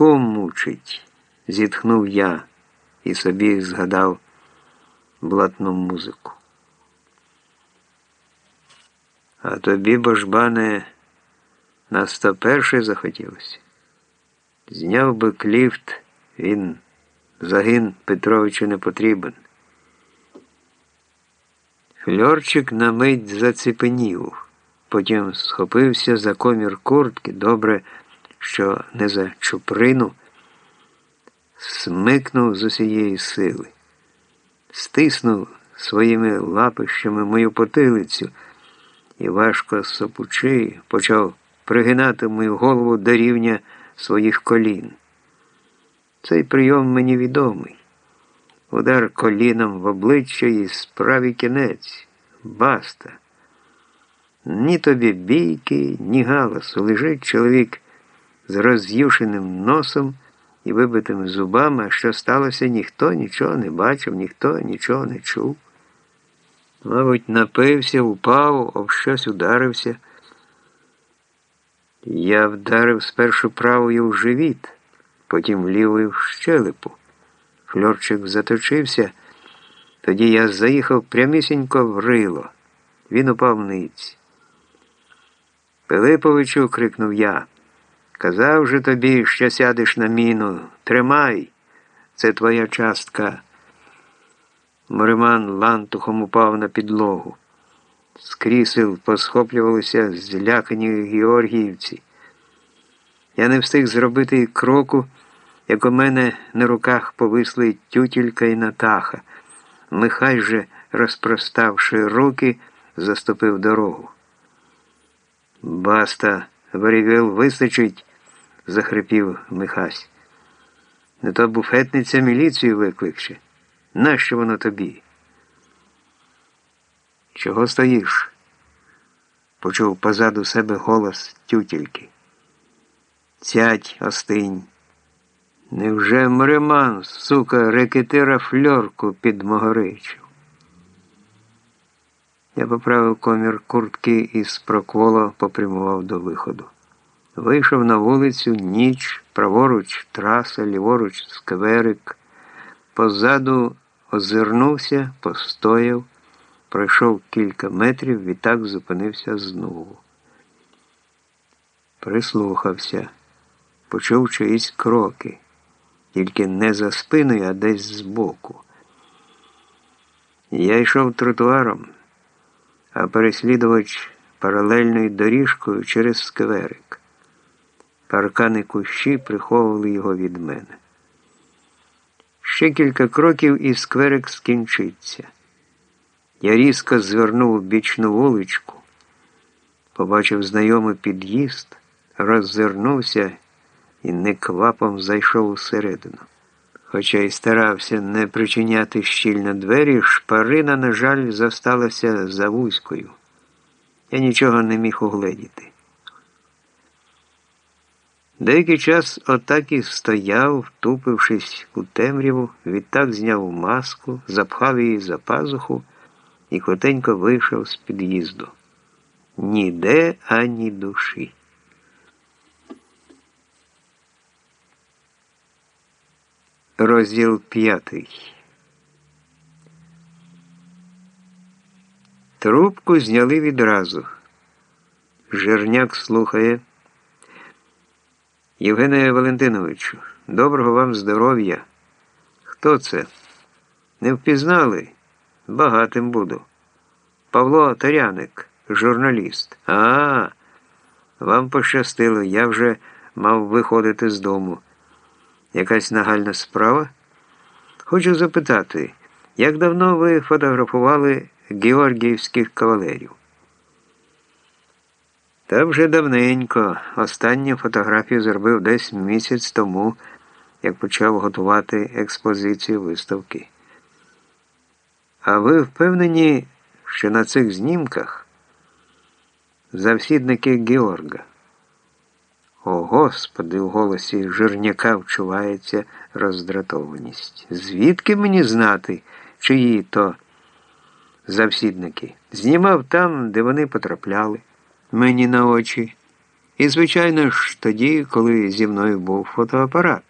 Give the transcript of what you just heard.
ком мучить, зітхнув я і собі згадав блатну музику. А тобі, божбане, на 101 захотілося. Зняв би кліфт, він загин Петровичу не потрібен. Фльорчик на мить заціпенів, потім схопився за комір куртки, добре, що не за чуприну, смикнув з усієї сили, стиснув своїми лапищами мою потилицю і важко сопучи, почав пригинати мою голову до рівня своїх колін. Цей прийом мені відомий. Удар коліном в обличчя і справі кінець. Баста. Ні тобі бійки, ні галасу. Лежить чоловік з роз'юшеним носом і вибитими зубами, що сталося, ніхто нічого не бачив, ніхто нічого не чув. Мабуть, напився, упав, об щось ударився. Я вдарив спершу правою в живіт, потім лівою в щелепу. Фльорчик заточився, тоді я заїхав прямісінько в рило. Він упав ниць. Пилиповичу, крикнув я. Казав же тобі, що сядеш на міну. Тримай, це твоя частка. Мориман лантухом упав на підлогу. З крісел посхоплювалися злякані георгіївці. Я не встиг зробити кроку, як у мене на руках повисли тютілька і натаха. Михай же, розпроставши руки, заступив дорогу. Баста, варівел, вистачить, захрипів Михась. Не то буфетниця міліцію викликче. Нащо воно тобі? Чого стоїш? Почув позаду себе голос тютільки. Цять остинь. Невже Мриман, сука, рекетира фльорку під Могоричу? Я поправив комір куртки і з прокволо попрямував до виходу. Вийшов на вулицю ніч, праворуч траса, ліворуч скверик. Позаду озирнувся, постояв, пройшов кілька метрів, відтак зупинився знову. Прислухався, почув чиїсь кроки, тільки не за спиною, а десь збоку. Я йшов тротуаром, а переслідувач паралельною доріжкою через скверик. Паркани кущі приховували його від мене. Ще кілька кроків і скверик скінчиться. Я різко звернув бічну вуличку, побачив знайомий під'їзд, роззирнувся і неквапом зайшов усередину. Хоча й старався не причиняти щільно двері, шпарина, на жаль, зосталася за вузькою. Я нічого не міг угледіти. Деякий час отак і стояв, втупившись у темряву, відтак зняв маску, запхав її за пазуху і котенько вийшов з під'їзду. Ніде ані душі. Розділ п'ятий. Трубку зняли відразу. Жерняк слухає. Євгене Валентиновичу, доброго вам здоров'я. Хто це? Не впізнали? Багатим буду. Павло Таряник, журналіст. А, вам пощастило, я вже мав виходити з дому. Якась нагальна справа? Хочу запитати, як давно ви фотографували георгіївських кавалерів? Та вже давненько. Останню фотографію зробив десь місяць тому, як почав готувати експозицію виставки. А ви впевнені, що на цих знімках завсідники Георга? О, Господи, в голосі жирняка вчувається роздратованість. Звідки мені знати, чиї то завсідники? Знімав там, де вони потрапляли, мені на очі. І, звичайно ж, тоді, коли зі мною був фотоапарат.